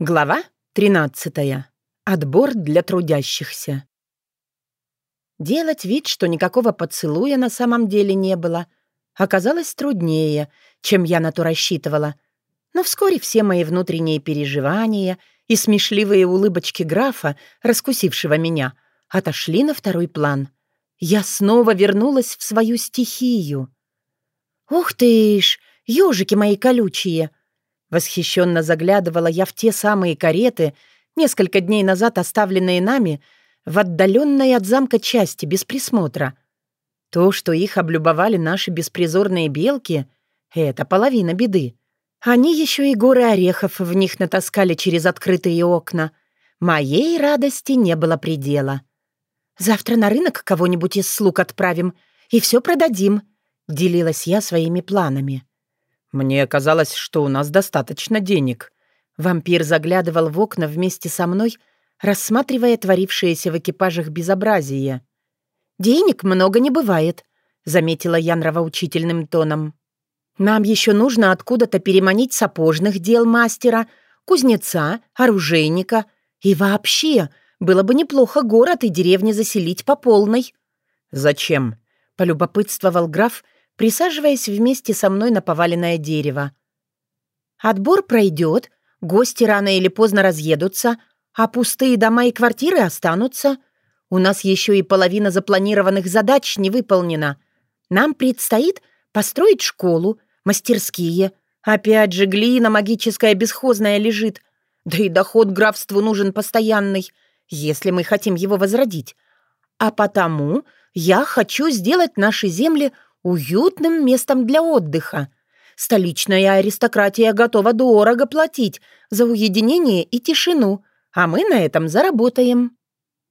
Глава 13. Отбор для трудящихся. Делать вид, что никакого поцелуя на самом деле не было, оказалось труднее, чем я на то рассчитывала. Но вскоре все мои внутренние переживания и смешливые улыбочки графа, раскусившего меня, отошли на второй план. Я снова вернулась в свою стихию. «Ух ты ж, ежики мои колючие!» Восхищенно заглядывала я в те самые кареты, несколько дней назад оставленные нами, в отдаленной от замка части, без присмотра. То, что их облюбовали наши беспризорные белки, — это половина беды. Они еще и горы орехов в них натаскали через открытые окна. Моей радости не было предела. «Завтра на рынок кого-нибудь из слуг отправим и все продадим», — делилась я своими планами. «Мне казалось, что у нас достаточно денег». Вампир заглядывал в окна вместе со мной, рассматривая творившееся в экипажах безобразие. «Денег много не бывает», — заметила я нравоучительным тоном. «Нам еще нужно откуда-то переманить сапожных дел мастера, кузнеца, оружейника. И вообще, было бы неплохо город и деревни заселить по полной». «Зачем?» — полюбопытствовал граф, присаживаясь вместе со мной на поваленное дерево. «Отбор пройдет, гости рано или поздно разъедутся, а пустые дома и квартиры останутся. У нас еще и половина запланированных задач не выполнена. Нам предстоит построить школу, мастерские. Опять же, глина магическая бесхозная лежит. Да и доход графству нужен постоянный, если мы хотим его возродить. А потому я хочу сделать наши земли уютным местом для отдыха. Столичная аристократия готова дорого платить за уединение и тишину, а мы на этом заработаем».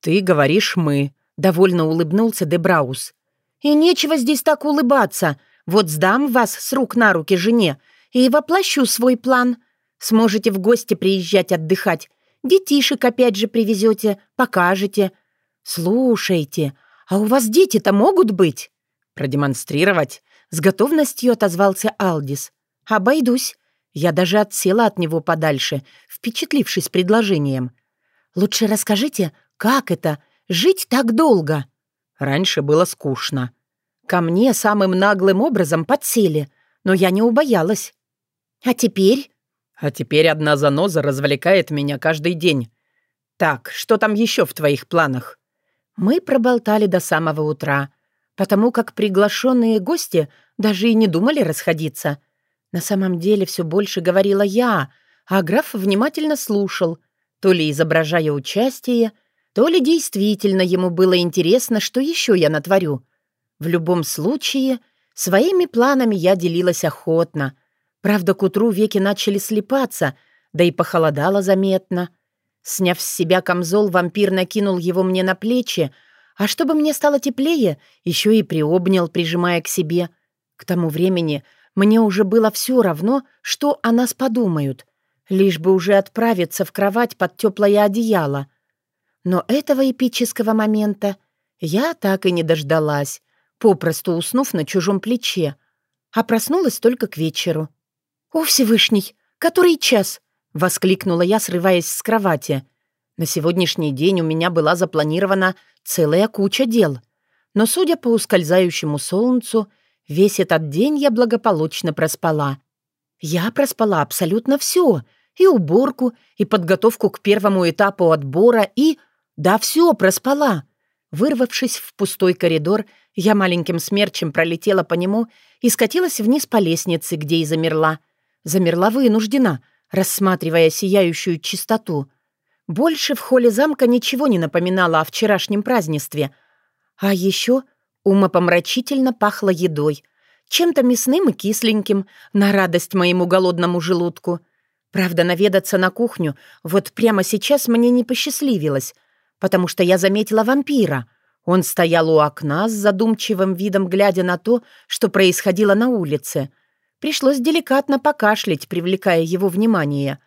«Ты говоришь «мы», — довольно улыбнулся Дебраус. «И нечего здесь так улыбаться. Вот сдам вас с рук на руки жене и воплощу свой план. Сможете в гости приезжать отдыхать. Детишек опять же привезете, покажете. Слушайте, а у вас дети-то могут быть?» «Продемонстрировать?» — с готовностью отозвался Алдис. «Обойдусь». Я даже отсела от него подальше, впечатлившись предложением. «Лучше расскажите, как это — жить так долго?» Раньше было скучно. Ко мне самым наглым образом подсели, но я не убоялась. «А теперь?» «А теперь одна заноза развлекает меня каждый день. Так, что там еще в твоих планах?» Мы проболтали до самого утра — потому как приглашенные гости даже и не думали расходиться. На самом деле все больше говорила я, а граф внимательно слушал, то ли изображая участие, то ли действительно ему было интересно, что еще я натворю. В любом случае, своими планами я делилась охотно. Правда, к утру веки начали слепаться, да и похолодало заметно. Сняв с себя камзол, вампир накинул его мне на плечи, а чтобы мне стало теплее, еще и приобнял, прижимая к себе. К тому времени мне уже было все равно, что о нас подумают, лишь бы уже отправиться в кровать под теплое одеяло. Но этого эпического момента я так и не дождалась, попросту уснув на чужом плече, а проснулась только к вечеру. «О, Всевышний! Который час?» — воскликнула я, срываясь с кровати. На сегодняшний день у меня была запланирована целая куча дел. Но, судя по ускользающему солнцу, весь этот день я благополучно проспала. Я проспала абсолютно все. И уборку, и подготовку к первому этапу отбора, и... Да, все проспала. Вырвавшись в пустой коридор, я маленьким смерчем пролетела по нему и скатилась вниз по лестнице, где и замерла. Замерла вынуждена, рассматривая сияющую чистоту. Больше в холле замка ничего не напоминало о вчерашнем празднестве. А еще умопомрачительно пахло едой. Чем-то мясным и кисленьким, на радость моему голодному желудку. Правда, наведаться на кухню вот прямо сейчас мне не посчастливилось, потому что я заметила вампира. Он стоял у окна с задумчивым видом, глядя на то, что происходило на улице. Пришлось деликатно покашлять, привлекая его внимание.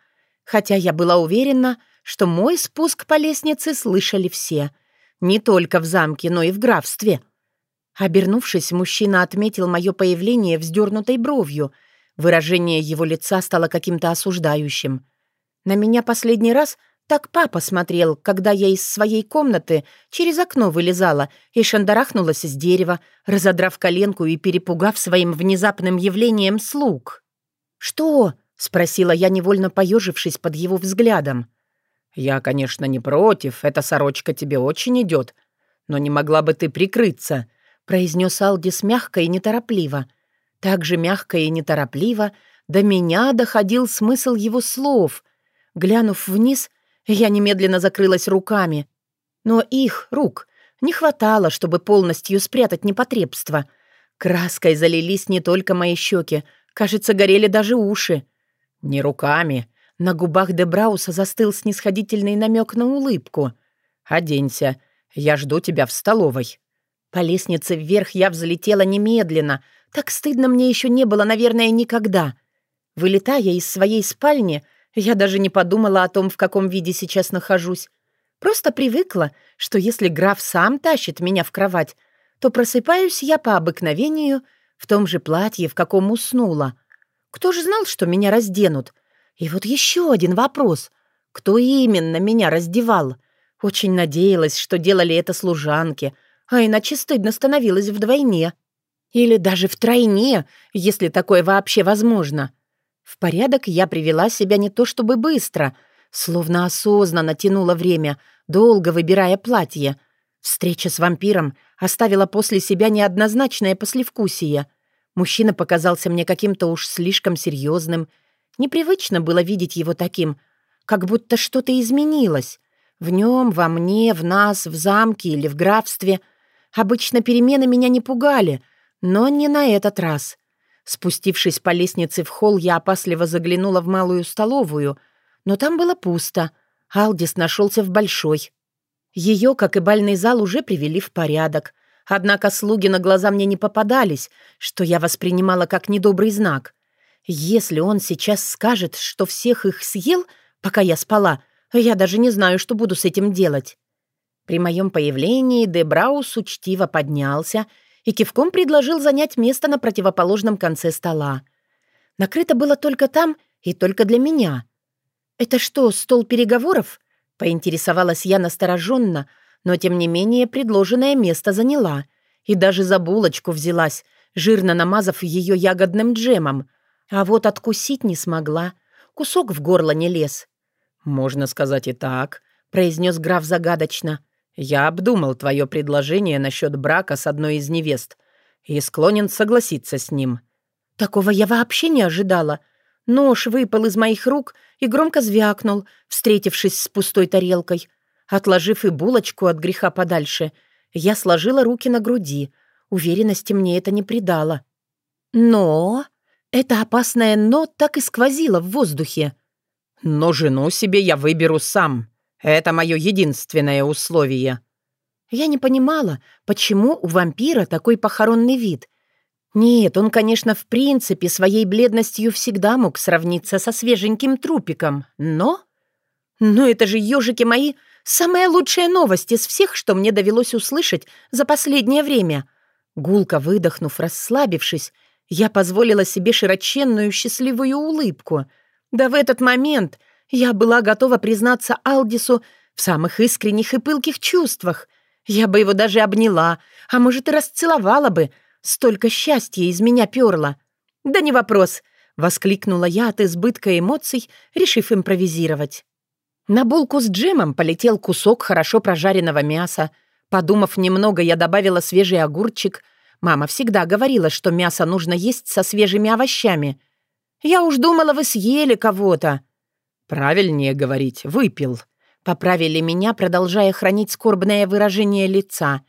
Хотя я была уверена, что мой спуск по лестнице слышали все. Не только в замке, но и в графстве. Обернувшись, мужчина отметил мое появление вздернутой бровью. Выражение его лица стало каким-то осуждающим. На меня последний раз так папа смотрел, когда я из своей комнаты через окно вылезала и шандарахнулась с дерева, разодрав коленку и перепугав своим внезапным явлением слуг. «Что?» — спросила я, невольно поежившись под его взглядом. «Я, конечно, не против, эта сорочка тебе очень идет, но не могла бы ты прикрыться», — произнес Алдис мягко и неторопливо. Так же мягко и неторопливо до меня доходил смысл его слов. Глянув вниз, я немедленно закрылась руками. Но их, рук, не хватало, чтобы полностью спрятать непотребство. Краской залились не только мои щеки, кажется, горели даже уши. «Не руками», на губах Дебрауса застыл снисходительный намек на улыбку. «Оденься. Я жду тебя в столовой». По лестнице вверх я взлетела немедленно. Так стыдно мне еще не было, наверное, никогда. Вылетая из своей спальни, я даже не подумала о том, в каком виде сейчас нахожусь. Просто привыкла, что если граф сам тащит меня в кровать, то просыпаюсь я по обыкновению в том же платье, в каком уснула. Кто же знал, что меня разденут? И вот еще один вопрос. Кто именно меня раздевал? Очень надеялась, что делали это служанки, а иначе стыдно становилось вдвойне. Или даже втройне, если такое вообще возможно. В порядок я привела себя не то чтобы быстро, словно осознанно тянула время, долго выбирая платье. Встреча с вампиром оставила после себя неоднозначное послевкусие. Мужчина показался мне каким-то уж слишком серьезным, Непривычно было видеть его таким, как будто что-то изменилось. В нем, во мне, в нас, в замке или в графстве. Обычно перемены меня не пугали, но не на этот раз. Спустившись по лестнице в холл, я опасливо заглянула в малую столовую, но там было пусто. Алдис нашелся в большой. Ее, как и бальный зал, уже привели в порядок. Однако слуги на глаза мне не попадались, что я воспринимала как недобрый знак. Если он сейчас скажет, что всех их съел, пока я спала, я даже не знаю, что буду с этим делать. При моем появлении Дебраус учтиво поднялся и кивком предложил занять место на противоположном конце стола. Накрыто было только там и только для меня. «Это что, стол переговоров?» — поинтересовалась я настороженно, но, тем не менее, предложенное место заняла и даже за булочку взялась, жирно намазав ее ягодным джемом — а вот откусить не смогла. Кусок в горло не лез. «Можно сказать и так», — произнес граф загадочно. «Я обдумал твое предложение насчет брака с одной из невест и склонен согласиться с ним». Такого я вообще не ожидала. Нож выпал из моих рук и громко звякнул, встретившись с пустой тарелкой. Отложив и булочку от греха подальше, я сложила руки на груди. Уверенности мне это не придало. Но это опасное «но» так и сквозило в воздухе. «Но жену себе я выберу сам. Это мое единственное условие». Я не понимала, почему у вампира такой похоронный вид. Нет, он, конечно, в принципе, своей бледностью всегда мог сравниться со свеженьким трупиком, но... Но это же, ежики мои, самая лучшая новость из всех, что мне довелось услышать за последнее время. Гулко выдохнув, расслабившись, я позволила себе широченную счастливую улыбку. Да в этот момент я была готова признаться Алдису в самых искренних и пылких чувствах. Я бы его даже обняла, а может и расцеловала бы. Столько счастья из меня перло. «Да не вопрос», — воскликнула я от избытка эмоций, решив импровизировать. На булку с джемом полетел кусок хорошо прожаренного мяса. Подумав немного, я добавила свежий огурчик — Мама всегда говорила, что мясо нужно есть со свежими овощами. Я уж думала, вы съели кого-то». «Правильнее говорить, выпил», — поправили меня, продолжая хранить скорбное выражение лица.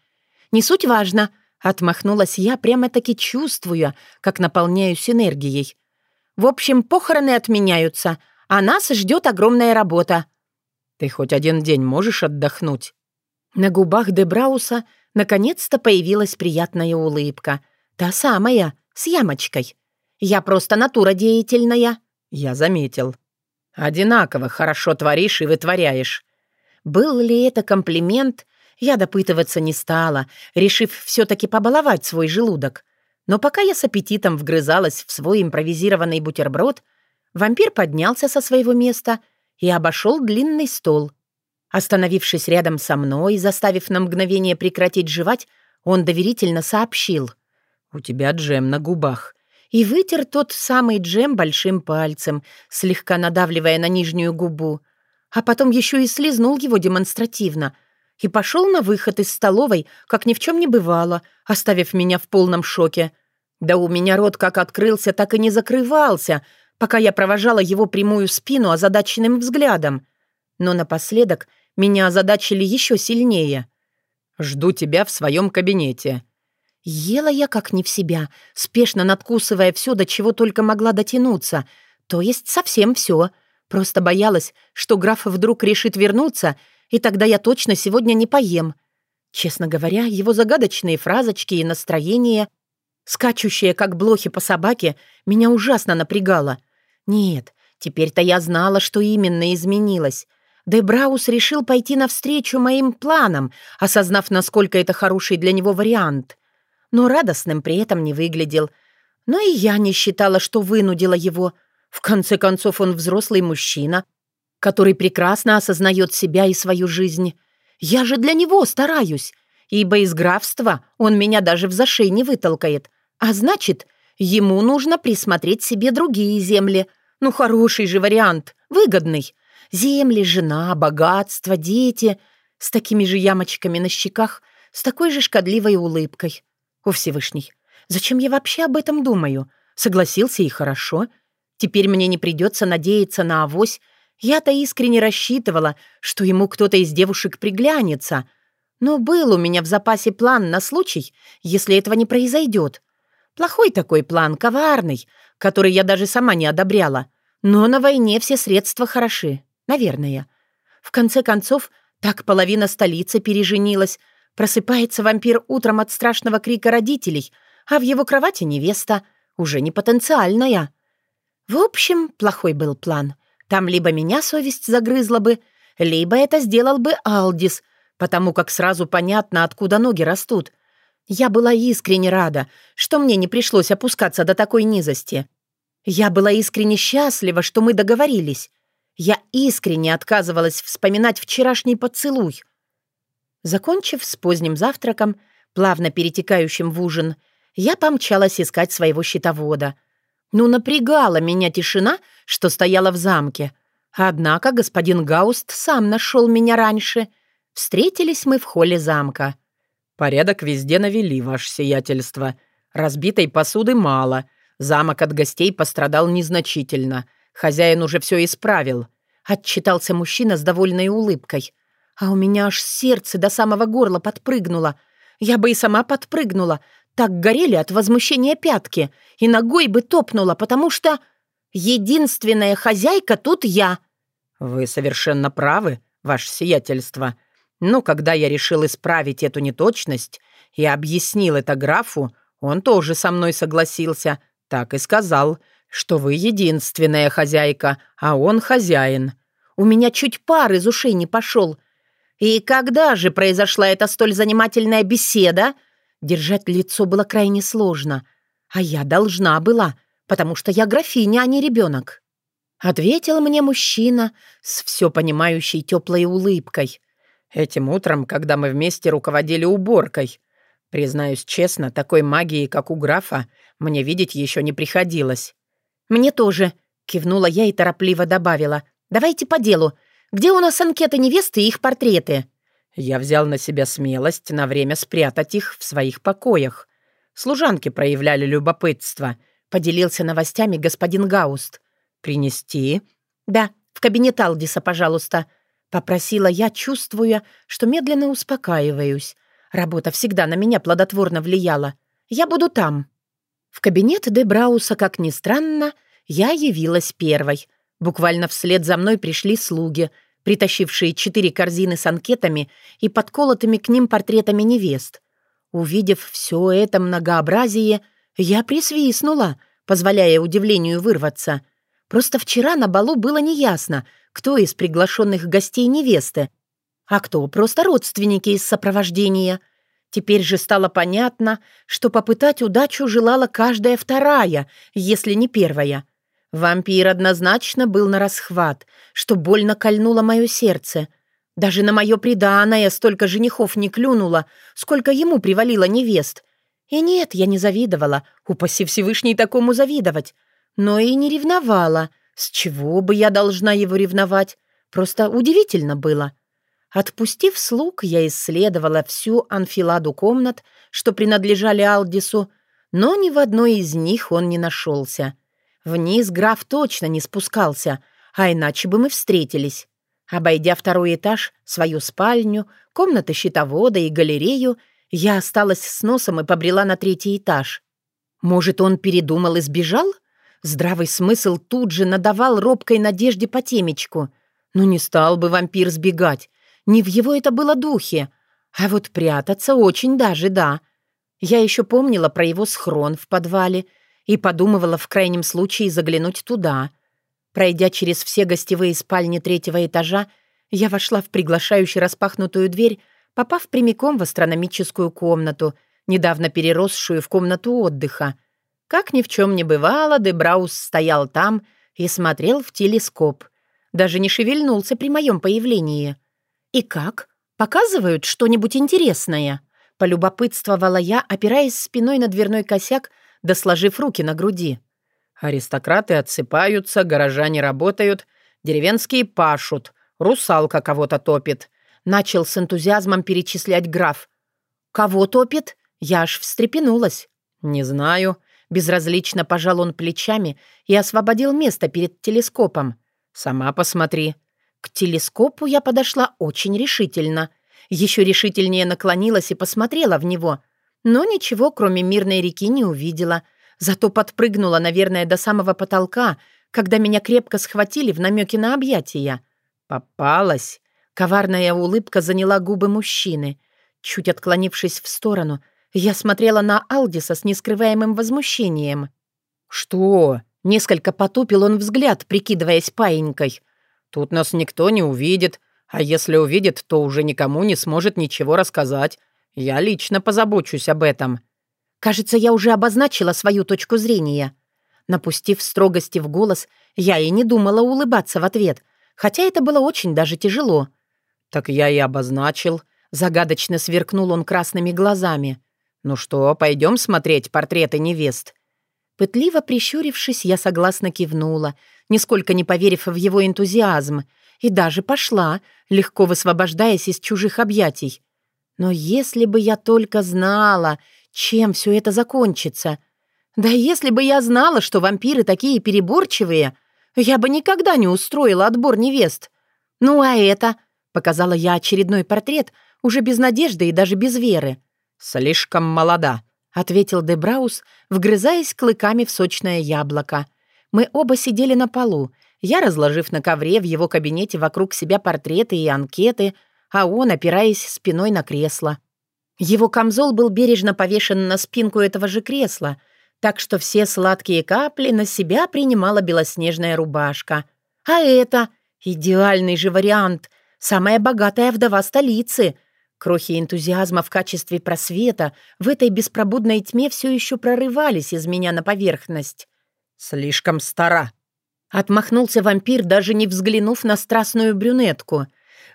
«Не суть важно», — отмахнулась я, прямо-таки чувствуя, как наполняюсь энергией. «В общем, похороны отменяются, а нас ждет огромная работа». «Ты хоть один день можешь отдохнуть?» На губах Дебрауса Наконец-то появилась приятная улыбка. Та самая, с ямочкой. Я просто натура деятельная. Я заметил. Одинаково хорошо творишь и вытворяешь. Был ли это комплимент, я допытываться не стала, решив все-таки побаловать свой желудок. Но пока я с аппетитом вгрызалась в свой импровизированный бутерброд, вампир поднялся со своего места и обошел длинный стол. Остановившись рядом со мной, заставив на мгновение прекратить жевать, он доверительно сообщил. «У тебя джем на губах». И вытер тот самый джем большим пальцем, слегка надавливая на нижнюю губу. А потом еще и слезнул его демонстративно. И пошел на выход из столовой, как ни в чем не бывало, оставив меня в полном шоке. Да у меня рот как открылся, так и не закрывался, пока я провожала его прямую спину озадаченным взглядом. Но напоследок меня озадачили еще сильнее. «Жду тебя в своем кабинете». Ела я как не в себя, спешно надкусывая все, до чего только могла дотянуться, то есть совсем все. Просто боялась, что граф вдруг решит вернуться, и тогда я точно сегодня не поем. Честно говоря, его загадочные фразочки и настроение, скачущие как блохи по собаке, меня ужасно напрягало. Нет, теперь-то я знала, что именно изменилось. Дебраус решил пойти навстречу моим планам, осознав, насколько это хороший для него вариант. Но радостным при этом не выглядел. Но и я не считала, что вынудила его. В конце концов, он взрослый мужчина, который прекрасно осознает себя и свою жизнь. Я же для него стараюсь, ибо из графства он меня даже в зашей не вытолкает. А значит, ему нужно присмотреть себе другие земли. Ну, хороший же вариант, выгодный. Земли, жена, богатство, дети. С такими же ямочками на щеках, с такой же шкодливой улыбкой. О, Всевышний, зачем я вообще об этом думаю? Согласился и хорошо. Теперь мне не придется надеяться на авось. Я-то искренне рассчитывала, что ему кто-то из девушек приглянется. Но был у меня в запасе план на случай, если этого не произойдет. Плохой такой план, коварный, который я даже сама не одобряла. Но на войне все средства хороши. Наверное. В конце концов, так половина столицы переженилась. Просыпается вампир утром от страшного крика родителей, а в его кровати невеста, уже не потенциальная. В общем, плохой был план. Там либо меня совесть загрызла бы, либо это сделал бы Алдис, потому как сразу понятно, откуда ноги растут. Я была искренне рада, что мне не пришлось опускаться до такой низости. Я была искренне счастлива, что мы договорились. Я искренне отказывалась вспоминать вчерашний поцелуй. Закончив с поздним завтраком, плавно перетекающим в ужин, я помчалась искать своего щитовода. Ну, напрягала меня тишина, что стояла в замке. Однако господин Гауст сам нашел меня раньше. Встретились мы в холле замка. «Порядок везде навели, ваше сиятельство. Разбитой посуды мало. Замок от гостей пострадал незначительно. Хозяин уже все исправил», — отчитался мужчина с довольной улыбкой. «А у меня аж сердце до самого горла подпрыгнуло. Я бы и сама подпрыгнула. Так горели от возмущения пятки. И ногой бы топнула, потому что... Единственная хозяйка тут я». «Вы совершенно правы, ваше сиятельство. Но когда я решил исправить эту неточность и объяснил это графу, он тоже со мной согласился, так и сказал, что вы единственная хозяйка, а он хозяин. У меня чуть пар из ушей не пошел. И когда же произошла эта столь занимательная беседа? Держать лицо было крайне сложно. А я должна была, потому что я графиня, а не ребенок. Ответил мне мужчина с все понимающей теплой улыбкой. Этим утром, когда мы вместе руководили уборкой. Признаюсь честно, такой магии, как у графа, мне видеть еще не приходилось. «Мне тоже», — кивнула я и торопливо добавила. «Давайте по делу. Где у нас анкеты невесты и их портреты?» Я взял на себя смелость на время спрятать их в своих покоях. Служанки проявляли любопытство. Поделился новостями господин Гауст. «Принести?» «Да, в кабинет Алдиса, пожалуйста», — попросила я, чувствуя, что медленно успокаиваюсь. Работа всегда на меня плодотворно влияла. «Я буду там». В кабинет Дебрауса, как ни странно, я явилась первой. Буквально вслед за мной пришли слуги, притащившие четыре корзины с анкетами и подколотыми к ним портретами невест. Увидев все это многообразие, я присвистнула, позволяя удивлению вырваться. Просто вчера на балу было неясно, кто из приглашенных гостей невесты, а кто просто родственники из сопровождения — Теперь же стало понятно, что попытать удачу желала каждая вторая, если не первая. Вампир однозначно был на расхват, что больно кольнуло мое сердце. Даже на мое преданное столько женихов не клюнуло, сколько ему привалило невест. И нет, я не завидовала, упаси Всевышний такому завидовать. Но и не ревновала. С чего бы я должна его ревновать? Просто удивительно было. Отпустив слуг, я исследовала всю анфиладу комнат, что принадлежали Алдису, но ни в одной из них он не нашелся. Вниз граф точно не спускался, а иначе бы мы встретились. Обойдя второй этаж, свою спальню, комнаты щитовода и галерею, я осталась с носом и побрела на третий этаж. Может, он передумал и сбежал? Здравый смысл тут же надавал робкой надежде по темечку. Ну не стал бы вампир сбегать. Не в его это было духе. А вот прятаться очень даже да. Я еще помнила про его схрон в подвале и подумывала в крайнем случае заглянуть туда. Пройдя через все гостевые спальни третьего этажа, я вошла в приглашающую распахнутую дверь, попав прямиком в астрономическую комнату, недавно переросшую в комнату отдыха. Как ни в чем не бывало, Дебраус стоял там и смотрел в телескоп. Даже не шевельнулся при моем появлении — «И как? Показывают что-нибудь интересное?» Полюбопытствовала я, опираясь спиной на дверной косяк, да сложив руки на груди. «Аристократы отсыпаются, горожане работают, деревенские пашут, русалка кого-то топит», начал с энтузиазмом перечислять граф. «Кого топит?» Я аж встрепенулась. «Не знаю». Безразлично пожал он плечами и освободил место перед телескопом. «Сама посмотри». К телескопу я подошла очень решительно. Еще решительнее наклонилась и посмотрела в него. Но ничего, кроме мирной реки, не увидела. Зато подпрыгнула, наверное, до самого потолка, когда меня крепко схватили в намеке на объятия. «Попалась!» Коварная улыбка заняла губы мужчины. Чуть отклонившись в сторону, я смотрела на Алдиса с нескрываемым возмущением. «Что?» Несколько потупил он взгляд, прикидываясь паинькой. Тут нас никто не увидит, а если увидит, то уже никому не сможет ничего рассказать. Я лично позабочусь об этом». «Кажется, я уже обозначила свою точку зрения». Напустив строгости в голос, я и не думала улыбаться в ответ, хотя это было очень даже тяжело. «Так я и обозначил», — загадочно сверкнул он красными глазами. «Ну что, пойдем смотреть портреты невест?» Пытливо прищурившись, я согласно кивнула, нисколько не поверив в его энтузиазм, и даже пошла, легко высвобождаясь из чужих объятий. Но если бы я только знала, чем все это закончится. Да если бы я знала, что вампиры такие переборчивые, я бы никогда не устроила отбор невест. Ну а это, показала я очередной портрет, уже без надежды и даже без веры. Слишком молода, ответил Дебраус, вгрызаясь клыками в сочное яблоко. Мы оба сидели на полу, я разложив на ковре в его кабинете вокруг себя портреты и анкеты, а он, опираясь спиной на кресло. Его камзол был бережно повешен на спинку этого же кресла, так что все сладкие капли на себя принимала белоснежная рубашка. А это идеальный же вариант, самая богатая вдова столицы. Крохи энтузиазма в качестве просвета в этой беспробудной тьме все еще прорывались из меня на поверхность. «Слишком стара», — отмахнулся вампир, даже не взглянув на страстную брюнетку.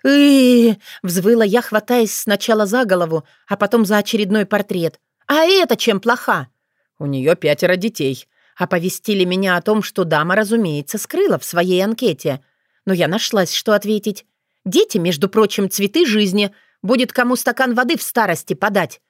«Ы-ы-ы!» взвыла я, хватаясь сначала за голову, а потом за очередной портрет. «А это чем плоха?» «У нее пятеро детей», — оповестили меня о том, что дама, разумеется, скрыла в своей анкете. Но я нашлась, что ответить. «Дети, между прочим, цветы жизни. Будет кому стакан воды в старости подать».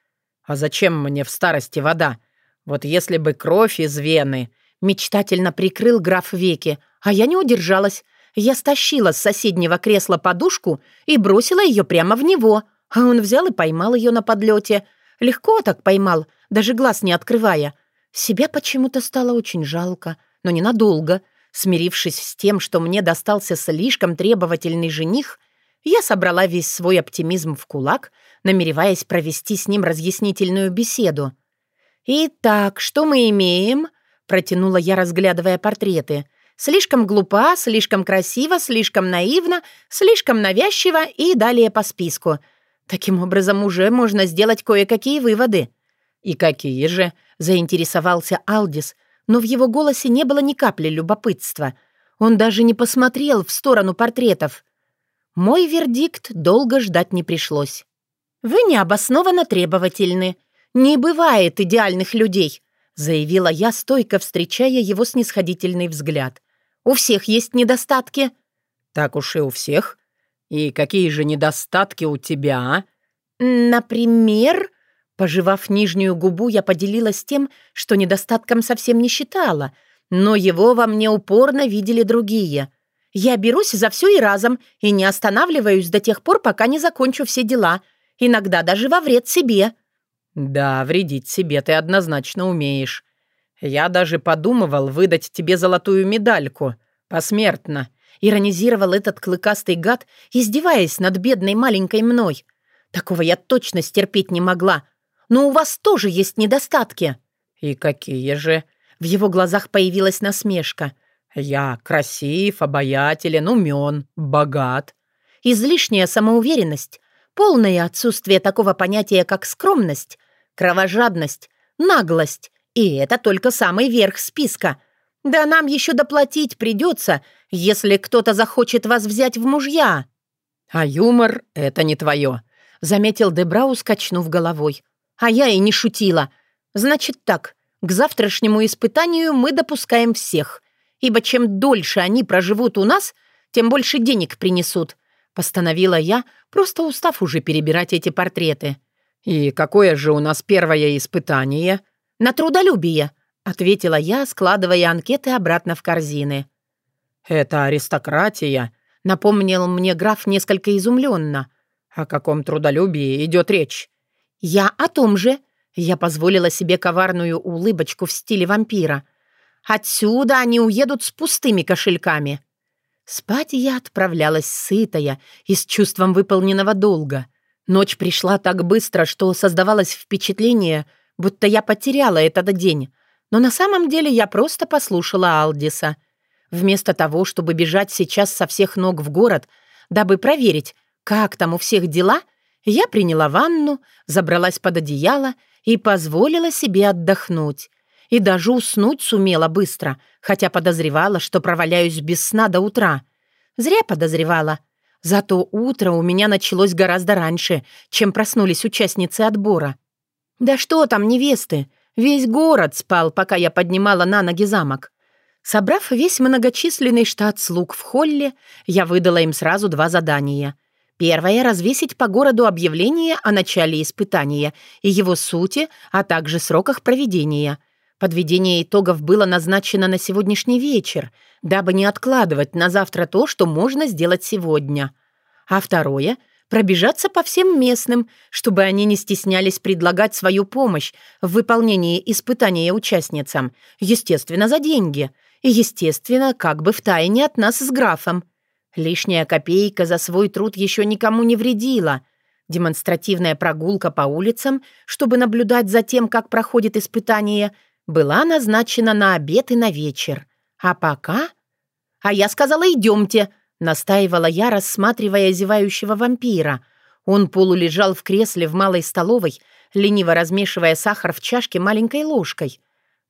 «А зачем мне в старости вода? Вот если бы кровь из вены...» Мечтательно прикрыл граф веки, а я не удержалась. Я стащила с соседнего кресла подушку и бросила ее прямо в него. А он взял и поймал ее на подлете. Легко так поймал, даже глаз не открывая. Себя почему-то стало очень жалко, но ненадолго. Смирившись с тем, что мне достался слишком требовательный жених, я собрала весь свой оптимизм в кулак, намереваясь провести с ним разъяснительную беседу. «Итак, что мы имеем?» Протянула я, разглядывая портреты. Слишком глупа, слишком красиво, слишком наивно, слишком навязчиво и далее по списку. Таким образом, уже можно сделать кое-какие выводы. «И какие же?» — заинтересовался Алдис, но в его голосе не было ни капли любопытства. Он даже не посмотрел в сторону портретов. Мой вердикт долго ждать не пришлось. «Вы необоснованно требовательны. Не бывает идеальных людей», заявила я, стойко встречая его снисходительный взгляд. «У всех есть недостатки». «Так уж и у всех. И какие же недостатки у тебя, а?» «Например...» Пожевав нижнюю губу, я поделилась тем, что недостатком совсем не считала, но его во мне упорно видели другие. Я берусь за все и разом, и не останавливаюсь до тех пор, пока не закончу все дела, иногда даже во вред себе. «Да, вредить себе ты однозначно умеешь. Я даже подумывал выдать тебе золотую медальку. Посмертно», — иронизировал этот клыкастый гад, издеваясь над бедной маленькой мной. Такого я точно стерпеть не могла. Но у вас тоже есть недостатки». «И какие же?» В его глазах появилась насмешка. «Я красив, обаятелен, умен, богат». Излишняя самоуверенность, полное отсутствие такого понятия, как скромность, кровожадность, наглость. И это только самый верх списка. Да нам еще доплатить придется, если кто-то захочет вас взять в мужья». «А юмор — это не твое», заметил Дебрау, скачнув головой. «А я и не шутила. Значит так, к завтрашнему испытанию мы допускаем всех, ибо чем дольше они проживут у нас, тем больше денег принесут», постановила я, просто устав уже перебирать эти портреты. «И какое же у нас первое испытание?» «На трудолюбие», — ответила я, складывая анкеты обратно в корзины. «Это аристократия», — напомнил мне граф несколько изумленно. «О каком трудолюбии идет речь?» «Я о том же». Я позволила себе коварную улыбочку в стиле вампира. «Отсюда они уедут с пустыми кошельками». Спать я отправлялась сытая и с чувством выполненного долга. Ночь пришла так быстро, что создавалось впечатление, будто я потеряла этот день. Но на самом деле я просто послушала Алдиса. Вместо того, чтобы бежать сейчас со всех ног в город, дабы проверить, как там у всех дела, я приняла ванну, забралась под одеяло и позволила себе отдохнуть. И даже уснуть сумела быстро, хотя подозревала, что проваляюсь без сна до утра. Зря подозревала. Зато утро у меня началось гораздо раньше, чем проснулись участницы отбора. Да что там невесты? Весь город спал, пока я поднимала на ноги замок. Собрав весь многочисленный штат слуг в холле, я выдала им сразу два задания — Первое — развесить по городу объявление о начале испытания и его сути, а также сроках проведения. Подведение итогов было назначено на сегодняшний вечер, дабы не откладывать на завтра то, что можно сделать сегодня. А второе — пробежаться по всем местным, чтобы они не стеснялись предлагать свою помощь в выполнении испытания участницам, естественно, за деньги, и, естественно, как бы в тайне от нас с графом. Лишняя копейка за свой труд еще никому не вредила. Демонстративная прогулка по улицам, чтобы наблюдать за тем, как проходит испытание, была назначена на обед и на вечер. А пока... «А я сказала, идемте!» — настаивала я, рассматривая зевающего вампира. Он полулежал в кресле в малой столовой, лениво размешивая сахар в чашке маленькой ложкой.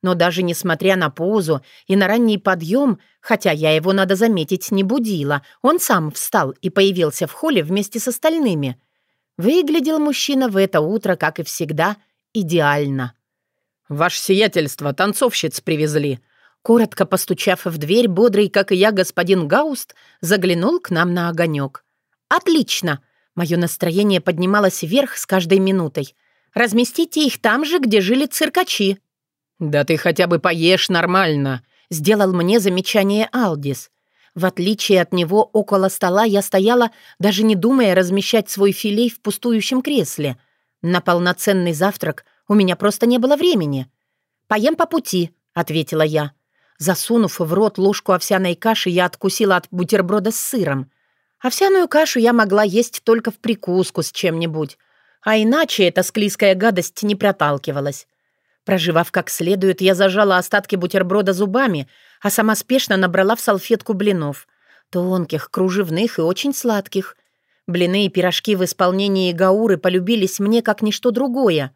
Но даже несмотря на позу и на ранний подъем, хотя я его, надо заметить, не будила, он сам встал и появился в холле вместе с остальными. Выглядел мужчина в это утро, как и всегда, идеально. «Ваше сиятельство, танцовщиц привезли», Коротко постучав в дверь, бодрый, как и я, господин Гауст заглянул к нам на огонек. «Отлично!» Мое настроение поднималось вверх с каждой минутой. «Разместите их там же, где жили циркачи». «Да ты хотя бы поешь нормально», — сделал мне замечание Алдис. В отличие от него, около стола я стояла, даже не думая размещать свой филей в пустующем кресле. На полноценный завтрак у меня просто не было времени. «Поем по пути», — ответила я. Засунув в рот ложку овсяной каши, я откусила от бутерброда с сыром. Овсяную кашу я могла есть только в прикуску с чем-нибудь, а иначе эта склизкая гадость не проталкивалась. Проживав как следует, я зажала остатки бутерброда зубами, а сама спешно набрала в салфетку блинов. Тонких, кружевных и очень сладких. Блины и пирожки в исполнении Гауры полюбились мне как ничто другое.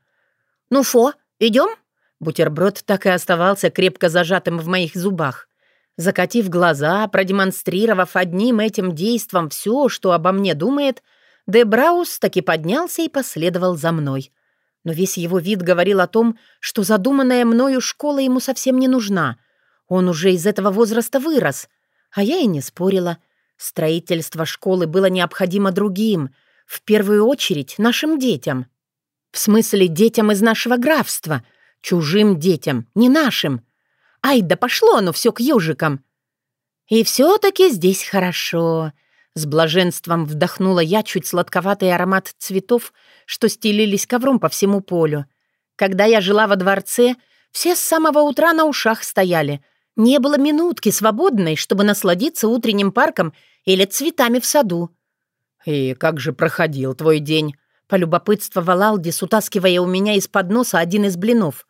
«Ну фо, идем?» Бутерброд так и оставался крепко зажатым в моих зубах. Закатив глаза, продемонстрировав одним этим действом все, что обо мне думает, Дебраус таки поднялся и последовал за мной. Но весь его вид говорил о том, что задуманная мною школа ему совсем не нужна. Он уже из этого возраста вырос. А я и не спорила. Строительство школы было необходимо другим, в первую очередь нашим детям. В смысле, детям из нашего графства. Чужим детям, не нашим. Ай, да пошло оно все к южикам. И все-таки здесь хорошо. С блаженством вдохнула я чуть сладковатый аромат цветов, что стелились ковром по всему полю. Когда я жила во дворце, все с самого утра на ушах стояли. Не было минутки свободной, чтобы насладиться утренним парком или цветами в саду. «И как же проходил твой день?» — полюбопытствовал Алдис, утаскивая у меня из-под носа один из блинов.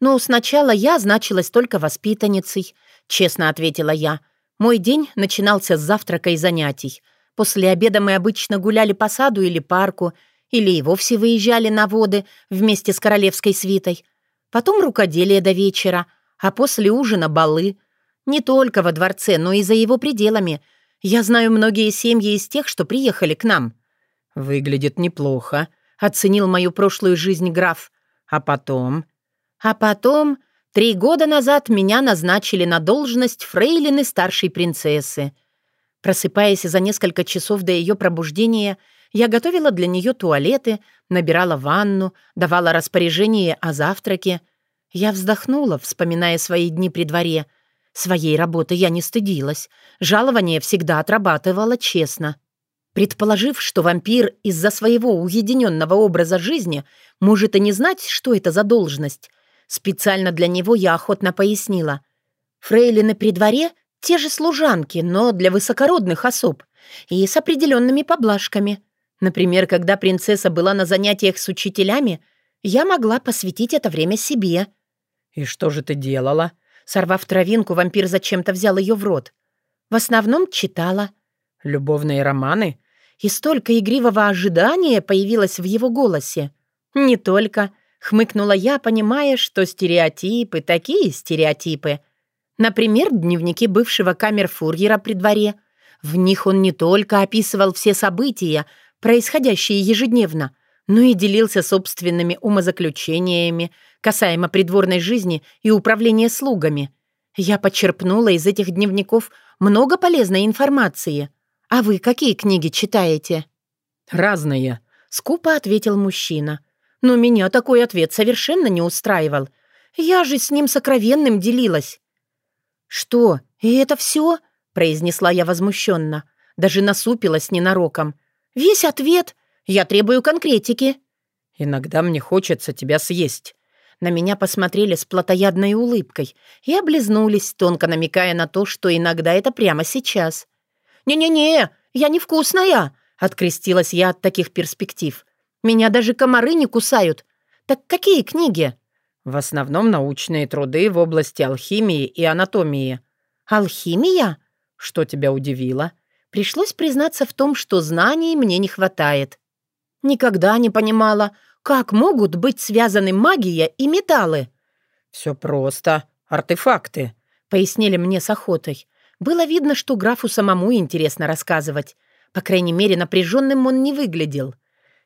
«Ну, сначала я значилась только воспитанницей», — честно ответила я. Мой день начинался с завтрака и занятий. После обеда мы обычно гуляли по саду или парку, или и вовсе выезжали на воды вместе с королевской свитой. Потом рукоделие до вечера, а после ужина балы. Не только во дворце, но и за его пределами. Я знаю многие семьи из тех, что приехали к нам. «Выглядит неплохо», — оценил мою прошлую жизнь граф. «А потом?» «А потом Три года назад меня назначили на должность фрейлины старшей принцессы. Просыпаясь за несколько часов до ее пробуждения, я готовила для нее туалеты, набирала ванну, давала распоряжение о завтраке. Я вздохнула, вспоминая свои дни при дворе. Своей работы я не стыдилась. Жалование всегда отрабатывала честно. Предположив, что вампир из-за своего уединенного образа жизни может и не знать, что это за должность, Специально для него я охотно пояснила. Фрейлины при дворе — те же служанки, но для высокородных особ и с определенными поблажками. Например, когда принцесса была на занятиях с учителями, я могла посвятить это время себе. «И что же ты делала?» Сорвав травинку, вампир зачем-то взял ее в рот. В основном читала. «Любовные романы?» И столько игривого ожидания появилось в его голосе. «Не только. Хмыкнула я, понимая, что стереотипы такие стереотипы. Например, дневники бывшего камерфурьера при дворе. В них он не только описывал все события, происходящие ежедневно, но и делился собственными умозаключениями касаемо придворной жизни и управления слугами. Я почерпнула из этих дневников много полезной информации. А вы какие книги читаете? «Разные», — скупо ответил мужчина. Но меня такой ответ совершенно не устраивал. Я же с ним сокровенным делилась. «Что, и это все?» — произнесла я возмущенно. Даже насупилась ненароком. «Весь ответ. Я требую конкретики». «Иногда мне хочется тебя съесть». На меня посмотрели с плотоядной улыбкой и облизнулись, тонко намекая на то, что иногда это прямо сейчас. «Не-не-не, я невкусная!» — открестилась я от таких перспектив. Меня даже комары не кусают. Так какие книги?» «В основном научные труды в области алхимии и анатомии». «Алхимия?» «Что тебя удивило?» Пришлось признаться в том, что знаний мне не хватает. Никогда не понимала, как могут быть связаны магия и металлы. «Все просто. Артефакты», — пояснили мне с охотой. Было видно, что графу самому интересно рассказывать. По крайней мере, напряженным он не выглядел.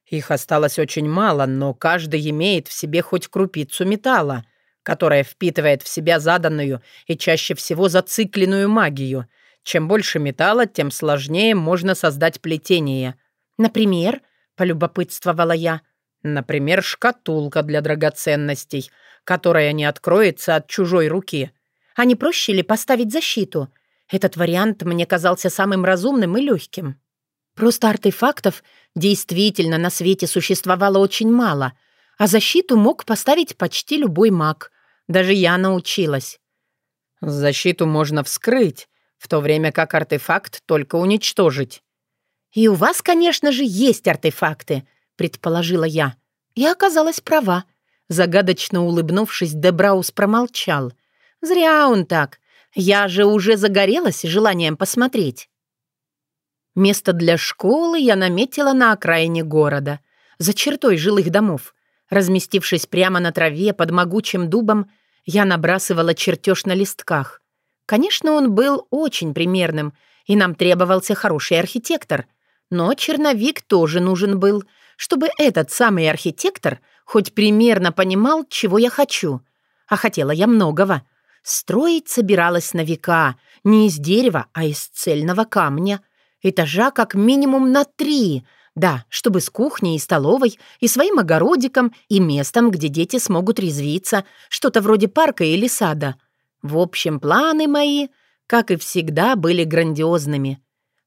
Их осталось очень мало, но каждый имеет в себе хоть крупицу металла, которая впитывает в себя заданную и чаще всего зацикленную магию. Чем больше металла, тем сложнее можно создать плетение. «Например?» — полюбопытствовала я. «Например, шкатулка для драгоценностей, которая не откроется от чужой руки. А не проще ли поставить защиту? Этот вариант мне казался самым разумным и легким. Просто артефактов действительно на свете существовало очень мало, а защиту мог поставить почти любой маг. Даже я научилась. Защиту можно вскрыть, в то время как артефакт только уничтожить. «И у вас, конечно же, есть артефакты», — предположила я. И оказалась права. Загадочно улыбнувшись, Дебраус промолчал. «Зря он так. Я же уже загорелась желанием посмотреть». Место для школы я наметила на окраине города, за чертой жилых домов. Разместившись прямо на траве под могучим дубом, я набрасывала чертеж на листках. Конечно, он был очень примерным, и нам требовался хороший архитектор. Но черновик тоже нужен был, чтобы этот самый архитектор хоть примерно понимал, чего я хочу. А хотела я многого. Строить собиралась на века, не из дерева, а из цельного камня. Этажа как минимум на три — да, чтобы с кухней и столовой, и своим огородиком, и местом, где дети смогут резвиться, что-то вроде парка или сада. В общем, планы мои, как и всегда, были грандиозными.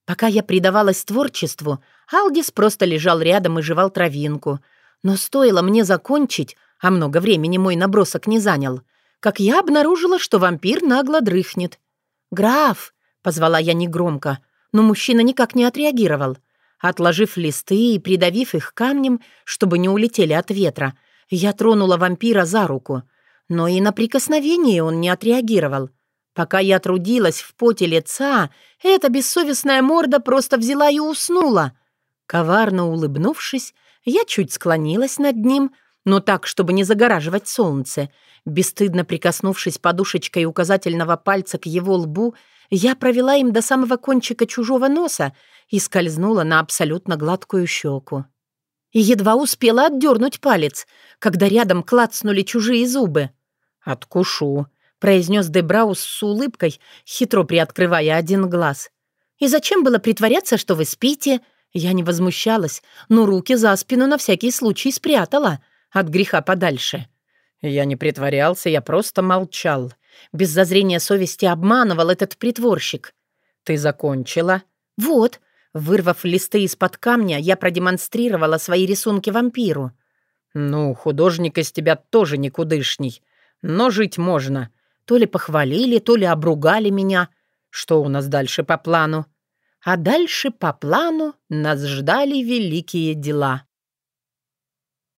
Пока я предавалась творчеству, Алдис просто лежал рядом и жевал травинку. Но стоило мне закончить, а много времени мой набросок не занял, как я обнаружила, что вампир нагло дрыхнет. «Граф!» — позвала я негромко, но мужчина никак не отреагировал. Отложив листы и придавив их камнем, чтобы не улетели от ветра, я тронула вампира за руку. Но и на прикосновение он не отреагировал. Пока я трудилась в поте лица, эта бессовестная морда просто взяла и уснула. Коварно улыбнувшись, я чуть склонилась над ним, но так, чтобы не загораживать солнце. Бесстыдно прикоснувшись подушечкой указательного пальца к его лбу, я провела им до самого кончика чужого носа и скользнула на абсолютно гладкую щеку. И едва успела отдернуть палец, когда рядом клацнули чужие зубы. «Откушу», — произнес Дебраус с улыбкой, хитро приоткрывая один глаз. «И зачем было притворяться, что вы спите?» Я не возмущалась, но руки за спину на всякий случай спрятала, от греха подальше. Я не притворялся, я просто молчал. Без зазрения совести обманывал этот притворщик. «Ты закончила?» «Вот», Вырвав листы из-под камня, я продемонстрировала свои рисунки вампиру. «Ну, художник из тебя тоже никудышний, но жить можно. То ли похвалили, то ли обругали меня. Что у нас дальше по плану?» А дальше по плану нас ждали великие дела.